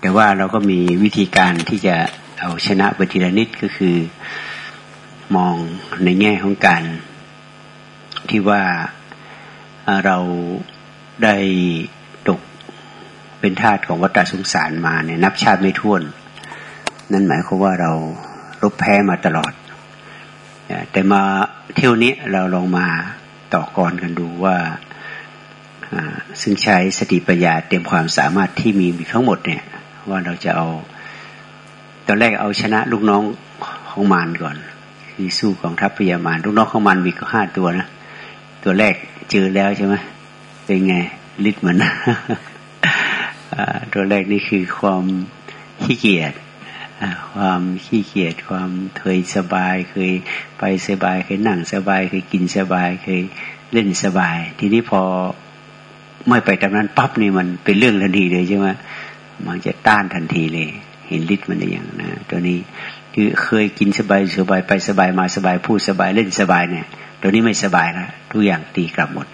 แต่ว่าเราก็มีวิธีการที่จะเอาชนะไปทีละนิดก็คือ มองในแง่ของการที่ว่าเราได้ตกเป็นทาสของวัฏสงสารมาเนี่ยนับชาติไม่ท้วน นั่นหมายความว่าเรารบแพ้มาตลอด แต่มาเที่ยวนี้เราลองมาต่อกรกันดูว่า ซึ่งใช้สติปัญญาเต็มความสามารถที่มีทั้งหมดเนี่ย ว่าเราจะเอาตอนแรกเอาชนะลูกน้องของมารก่อน คือสู้กองทัพพยามารลูกน้องของมันมีก็ห้าตัวนะตัวแรกเจอแล้วใช่ไหมเป็นไงลิดเหมือนตัวแรกนี่คือความขี้เกียจความขี้เกียจความเคยสบายเคยไปสบายเคยนั่งสบายเคยกินสบายเคยเล่นสบาย ทีนี้พอ ไม่ไปตามนั้นปั๊บนี่มันเป็นเรื่องทันทีเลยใช่ไหมมันจะต้านทันทีเลย เห็นฤทธิ์มันอย่างนะตัวนี้คือเคยกินสบายสบายไปสบายมาสบายพูดสบายเล่นสบายเนี่ย ตัวนี้ไม่สบายแล้วทุกอย่างตีกลับหมด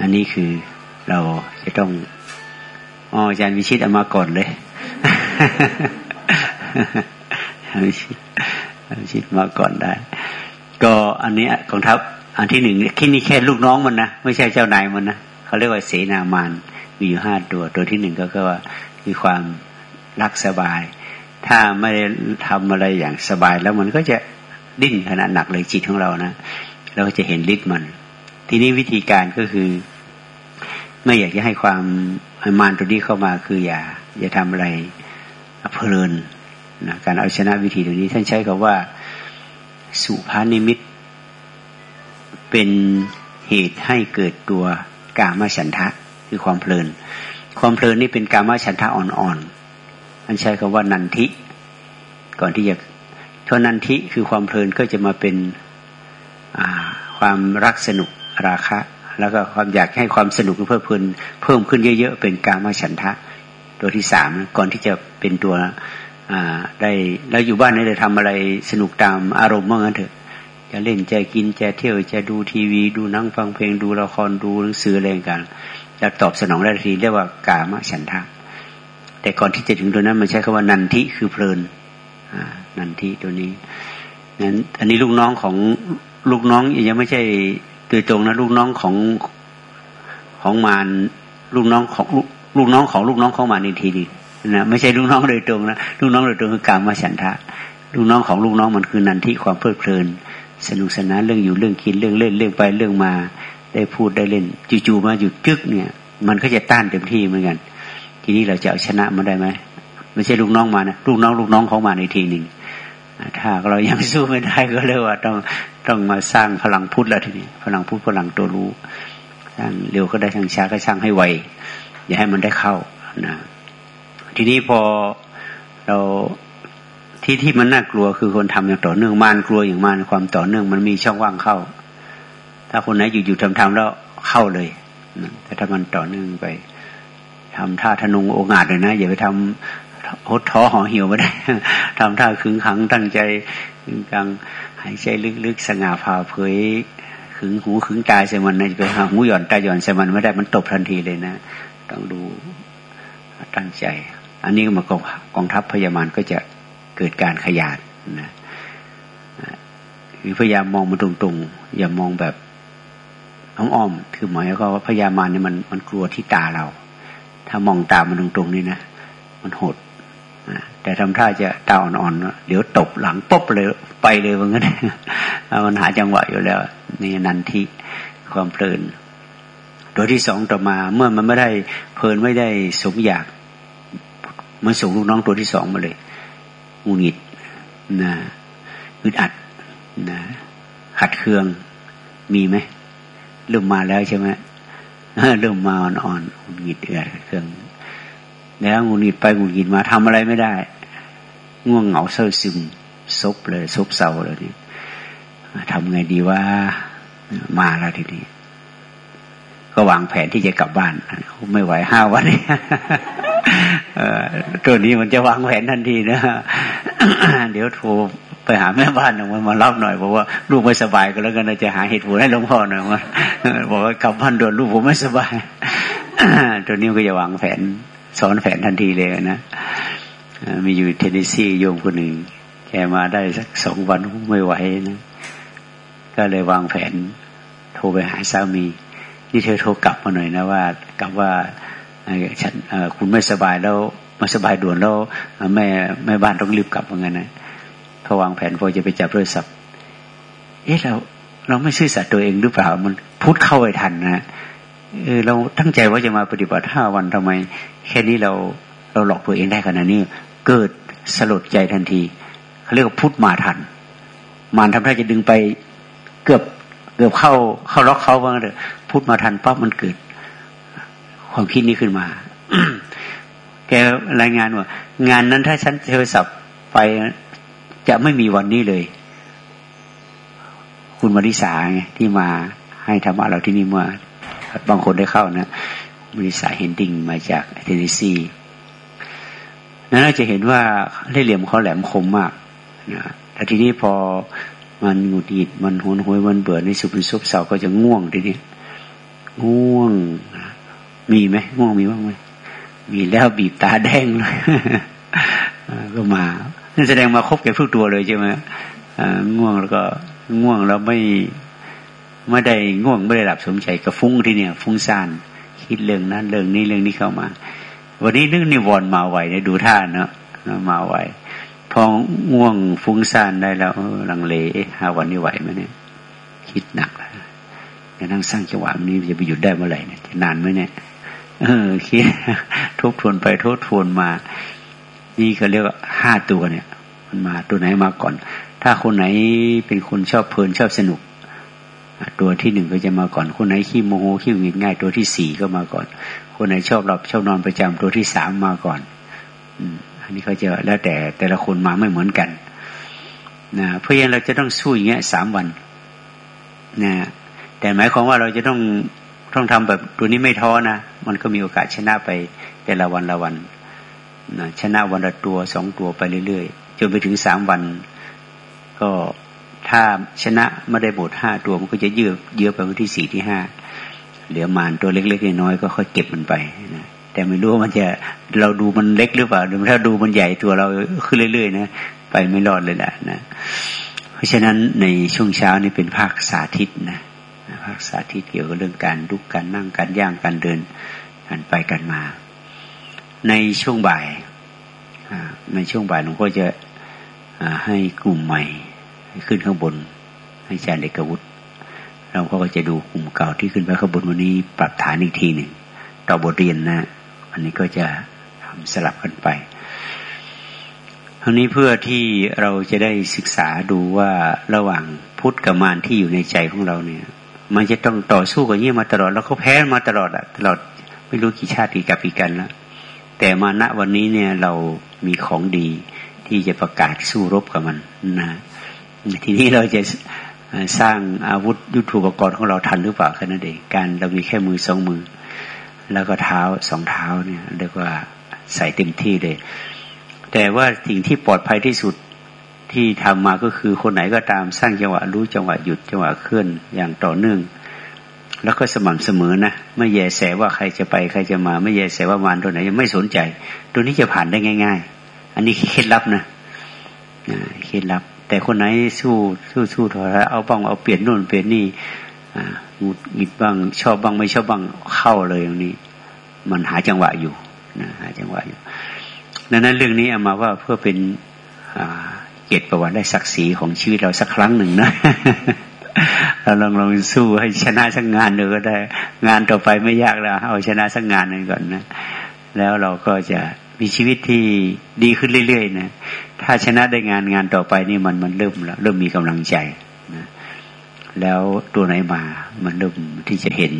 อันนี้คือเราจะต้องอ๋ออาจารย์วิชิตเอามาก่อนเลยวิชิตวิชิตมาก่อนได้ ก็อันนี้กองทัพอันที่หนึ่งแค่นี้แค่ลูกน้องมันนะไม่ใช่เจ้านายมันนะ เขาเรียกว่าเสนามานมีอยู่ห้าตัว ตัวที่หนึ่งก็คือว่ามีความรักสบาย ถ้าไม่ทำอะไรอย่างสบายแล้วมันก็จะดิ้นขนาดหนักเลยจิตของเรานะเราก็จะเห็นฤทธิ์มัน ทีนี้วิธีการก็คือ ไม่อยากจะให้ความมานตัวนี้เข้ามาคืออย่า อย่าทำอะไรเพลินนะการเอาชนะวิธีตรงนี้ท่านใช้คำว่าสุภานิมิตเป็นเหตุให้เกิดตัว กามฉันทะคือความเพลิน ความเพลินนี่เป็นกามฉันทะอ่อนๆมันใช้คำว่านันทิ ก่อนที่จะเท่านันทิคือความเพลินก็จะมาเป็นความรักสนุกราคะ แล้วก็ความอยากให้ความสนุกเพิ่มขึ้นเพิ่มขึ้นเยอะๆ เป็นกามฉันทะ ตัวที่สามก่อนที่จะเป็นตัวได้แล้วอยู่บ้านนี่จะทำอะไรสนุกตามอารมณ์ว่างั้นเถอะ จะเล่นจะกินจะเที่ยวจะดูทีวี ดูนั่งฟังเพลงดูละครดูหนังสืออะไรกันจะตอบสนองได้ทีเรียกว่ากามฉันทะแต่ก่อนที่จะถึงตัวนั้นมันใช้คำว่านันทิคือเพลินนันทิตัวนี้นั้นอันนี้ลูกน้องของลูกน้องยังไม่ใช่ตัวตรงนะลูกน้องของของมารลูกน้องของลูกน้องของลูกน้องของมารอีกทีนึงนะไม่ใช่ลูกน้องโดยตรงนะลูกน้องโดยตรงคือกามฉันทะลูกน้องของลูกน้องมันคือนันทิความเพลิดเพลิน สนุกสนานเรื่องอยู่เรื่องกินเรื่องเล่นเรื่องไปเรื่องมา ได้พูดได้เล่นจู่ๆมาหยุดจึกเนี่ย มันก็จะต้านเต็มที่เหมือนกัน ทีนี้เราจะเอาชนะมันได้ไหมไม่ใช่ลูกน้องมานะลูกน้องลูกน้องเขามาในทีหนึ่งถ้าเรายังสู้ไม่ได้ก็เรียกว่าต้องต้องมาสร้างพลังพุทธแล้วทีนี้ พลังพุทธพลังตัวรู้สร้างเร็วก็ได้ทางช้าก็ช่างให้ไวอย่าให้มันได้เข้านะทีนี้พอเรา ที่ที่มันน่ากลัวคือคนทำอย่างต่อเนื่องมานกลัวอย่างมานความต่อเนื่องมันมีช่องว่างเข้า ถ้าคนไหนอยู่ๆทำๆแล้วเข้าเลยแต่ถ้ามันต่อเนื่องไปทำท่าทนุงองอาจเลยนะอย่าไปทำหดท้อห่อเหี่ยวไม่ได้ทำท่าขึงขังตั้งใจขึงกังหายใจลึกๆสง่าผ่าเผยขึงหูขึงตาใส่มันไปหาหูหย่อนตาหย่อนใส่มันไม่ได้มันตบทันทีเลยนะ ต้องดูตั้งใจ อันนี้มากองทัพพยามารก็จะ เกิดการขยาดนะพยายามมองมันตรงๆ อย่ามองแบบอ้อมๆคือหมายก็ว่าพยามารเนี่ยมันมันกลัวที่ตาเรา ถ้ามองตามันตรงๆนี่นะมันโหดแต่ทำท่าจะตาอ่อนๆเดี๋ยวตบหลังปุ๊บเลยไปเลยว่างั้นมันหาจังหวะอยู่แล้ว นี่นันทิความเพลิน ตัวที่สองต่อมาเมื่อมันไม่ได้เพลินไม่ได้สมอยาก มันส่งลูกน้องตัวที่สองมาเลย งุนงิดนะอึดอัดนะขัดเคืองมีไหมเริ่มมาแล้วใช่ไหมเริ่มมาอ่อนๆงุนงิดเอือดเครื่องแล้วงุนงิดไปงุนงิดมาทำอะไรไม่ได้ ง่วงเหงาเศร้าซึมซบเลยซบเศร้าเลยนี่ทำไงดีว่ามาแล้วทีนี้ ก็วางแผนที่จะกลับบ้าน ไม่ไหวห้าวันนี้ ตัวนี้มันจะวางแผนทันทีนะเดี๋ยวโทรไปหาแม่บ้านหน่อยมารับหน่อยบอกว่าลูกไม่สบายก็แล้วกันจะหาเหตุผลให้หลวงพ่อหน่อยว่าบอกว่ากลับบ้านด่วนลูกผมไม่สบายตัวนี้ก็จะวางแผนสอนแผนทันทีเลยนะมีอยู่เทนเนสซีโยมคนหนึ่งแกมาได้สักสองวันไม่ไหวนะก็เลยวางแผน โทรไปหาสามี นี่เธอโทรกลับมาหน่อยนะว่า กลับว่า ฉันคุณไม่สบายแล้วมาสบายด่วนแล้วแม่แม่บ้านต้องรีบกลับเหมือนกันนะเขาวางแผนพอจะไปจับโทรศัพท์เอ๊ะเราเราไม่ซื่อสัตย์ตัวเองหรือเปล่ามันพุทธเข้าไปทันนะเออเราตั้งใจว่าจะมาปฏิบัติห้าวันทำไม แค่นี้เราเราหลอกตัวเองได้ขนาดนี้ เกิดสลดใจทันทีเขาเรียกว่าพุทธมาทัน มานทำท่าจะดึงไปเกือบเกือบเข้าเข้าล็อกเขาบ้างเลยพุทธมาทันปั๊บมันเกิด ความคิดนี้ขึ้นมา แกรายงานว่า งานนั้นถ้าฉันโทรศัพท์ไปจะไม่มีวันนี้เลย คุณมาริสาไงที่มาให้ธรรมะเราที่นี่เมื่อบางคนได้เข้านะมาริสาเฮนดิงมาจากเทนเนสซีนั้นเราจะเห็นว่าเล่เหลี่ยมเขาแหลมคมมากนะแต่ทีนี้พอมันหงุดหงิดมันหนหวยมันเบื่อในสุเป็นซุบเสาก็จะง่วงทีนี้ง่วง มีไหมง่วงมีบ้างไหมมีแล้วบีบตาแดงเลยก็มานั่นแสดงมาคบแก่ทุกตัวเลยใช่ไหมง่วงแล้วก็ง่วงแล้วไม่ไม่ได้ง่วงไม่ได้หลับสมใจก็ฟุ้งที่เนี่ย ฟุ้งซ่านคิดเรื่องนั้นเรื่องนี้เรื่องนี้เข้ามา วันนี้นึกนิวรณ์มาไหวเนี่ยดูท่าเนาะมาไหวพอง่วงฟุ้งซ่านได้แล้วลังเลหาวันนี้ไหวไหมเนี่ย คิดหนักแล้วนั่งสร้างจังหวะนี้จะไปหยุดได้เมื่อไหร่เนี่ยนานไหมเนี่ย เออคิดทบทวนไปทบทวนมา นี่เขาเรียกว่าห้าตัวเนี่ย มันมาตัวไหนมาก่อน ถ้าคนไหนเป็นคนชอบเพลินชอบสนุก ตัวที่หนึ่งก็จะมาก่อน คนไหนขี้โมโหขี้หงุดหงิดง่ายตัวที่สี่ก็มาก่อน คนไหนชอบหลับชอบนอนประจำตัวที่สามมาก่อน อืมอันนี้เขาจะแล้วแต่แต่ละคนมาไม่เหมือนกันนะเพราะฉะนั้นเราจะต้องสู้อย่างเงี้ยสามวันนะแต่หมายความว่าเราจะต้อง ต้องทำแบบตัวนี้ไม่ท้อนะ มันก็มีโอกาสชนะไปแต่ละวันละวันนะชนะวันละตัวสองตัวไปเรื่อยๆจนไปถึงสามวัน ก็ถ้าชนะไม่ได้บทห้าตัวมันก็จะเยือเยือไปวันที่สี่ที่ห้าเหลือมานตัวเล็กๆน้อยๆก็ค่อยเก็บมันไปนะแต่ไม่รู้ว่ามันจะเราดูมันเล็กหรือเปล่าถ้าดูมันใหญ่ตัวเราขึ้นเรื่อยๆนะไปไม่รอดเลยแหละนะ เพราะฉะนั้นในช่วงเช้านี่เป็นภาคสาธิตนะ ภาคสาธิตเกี่ยวกับเรื่องการลุกการนั่งการย่างการเดินการไปกันมา ในช่วงบ่ายในช่วงบ่ายหลวงพ่อจะให้กลุ่มใหม่ขึ้นข้างบน ให้อาจารย์เด็กวุฒิเราก็จะดูกลุ่มเก่าที่ขึ้นไปข้างบนวันนี้ปรับฐานอีกทีหนึ่งต่อบทเรียนนะอันนี้ก็จะทำสลับกันไปทั้งนี้เพื่อที่เราจะได้ศึกษาดูว่าระหว่างพุทธกับมารที่อยู่ในใจของเราเนี่ย มันจะต้องต่อสู้กับนี้มาตลอด แล้วเขาแพ้มาตลอดอะตลอดไม่รู้กี่ชาติกี่กับกี่กันแล้วแต่มาณวันนี้เนี่ยเรามีของดีที่จะประกาศสู้รบกับมันนะทีนี้เราจะสร้างอาวุธยุทโธปกรณ์ของเราทันหรือเปล่าแค่นั้นเองการเรามีแค่มือสองมือ แล้วก็เท้าสองเท้าเนี่ยเรียกว่าใส่เต็มที่เลย แต่ว่าสิ่งที่ปลอดภัยที่สุด ที่ทำมาก็คือคนไหนก็ตามสร้างจังหวะรู้จังหวะหยุดจังหวะเคลื่อนอย่างต่อเนื่อง แล้วก็สม่ำเสมอนะไม่แยแสว่าใครจะไปใครจะมา ไม่แยแสว่ามารตัวไหนยังไม่สนใจ ตัวนี้จะผ่านได้ง่าย ๆ อันนี้เคล็ดลับนะเคล็ดลับ แต่คนไหนสู้สู้สู้ถอยเอาบ้างเอาเปลี่ยนนู่นเปลี่ยนนี่หงุดหงิดบ้างชอบบ้างไม่ชอบบ้างเข้าเลยอย่างนี้ มันหาจังหวะอยู่นะหาจังหวะอยู่ดังนั้นเรื่องนี้เอามาว่าเพื่อเป็น เกียรติประวัติได้ศักดิ์ศรีของชีวิตเราสักครั้งหนึ่งนะเราลองลองสู้ให้ชนะสักงานเดียวก็ได้ งานต่อไปไม่ยากแล้วเอาชนะสักงานหนึ่งก่อนนะแล้วเราก็จะมีชีวิตที่ดีขึ้นเรื่อยๆนะถ้าชนะได้งานงานต่อไปนี่มันมันเริ่มแล้วเริ่มมีกำลังใจนะแล้วตัวไหนมามันเริ่มที่จะเห็น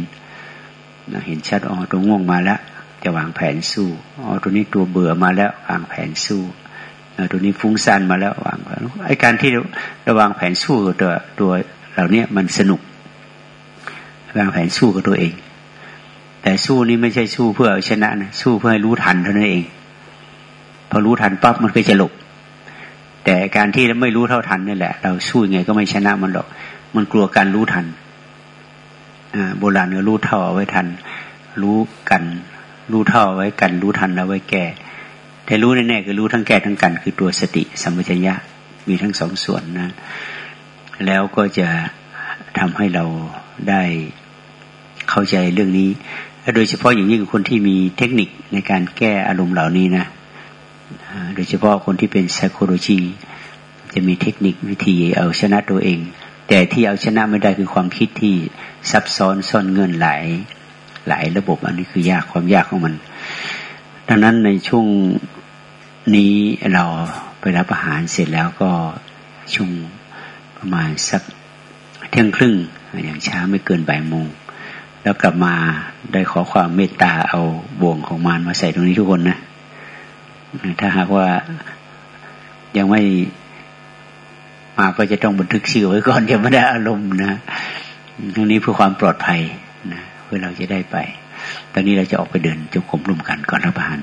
นะเห็นชัดอ๋อตัวง่วงมาแล้ว จะวางแผนสู้อ๋อตัวนี้ตัวเบื่อมาแล้ววางแผนสู้ ตัวนี้ฟุ้งซ่านมาแล้ววางไอการที่ราวางแผนสู้กับตัวตัวเหล่านี้มันสนุกวางแผนสู้กับตัวเอง แต่สู้นี้ไม่ใช่สู้เพื่ออชนะนะสู้เพื่อให้รู้ทันเท่านั้นเอง พอรู้ทันปั๊บมันก็จะหลบแต่การที่ไม่รู้เท่าทันนี่แหละ เราสู้ยังไงก็ไม่ชนะมันหรอก มันกลัวการรู้ทันโบราณก็รู้เท่าเอาไว้ทัน รู้กัน รู้เท่าไว้กัน รู้ทันแล้วไว้แก้ แต่รู้แน่ๆคือรู้ทั้งแก้ทั้งกัน คือตัวสติสัมปชัญญะมีทั้งสองส่วนนะ แล้วก็จะทำให้เราได้เข้าใจเรื่องนี้โดยเฉพาะอย่างยิ่งคนที่มีเทคนิคในการแก้อารมณ์เหล่านี้นะโดยเฉพาะคนที่เป็น psychology จะมีเทคนิควิธีเอาชนะตัวเอง แต่ที่เอาชนะไม่ได้คือความคิดที่ซับซ้อนซ่อนเงินหลายหลายระบบอันนี้คือยากความยากของมัน ดังนั้นในช่วงนี้เราไปรับอาหารเสร็จแล้วก็ช่วงประมาณสักเที่ยงครึ่งอย่างช้าไม่เกินบ่ายโมงแล้วกลับมาได้ขอความเมตตาเอาบ่วงของมารมาใส่ตรงนี้ทุกคนนะถ้าหากว่ายังไม่มาก็จะต้องบันทึกชื่อไว้ก่อนจะไม่ได้อารมณ์นะทั้งนี้เพื่อความปลอดภัยนะเพื่อเราจะได้ไป ตอนนี้เราจะออกไปเดินจุกขมรุมกันก่อนรับประทาน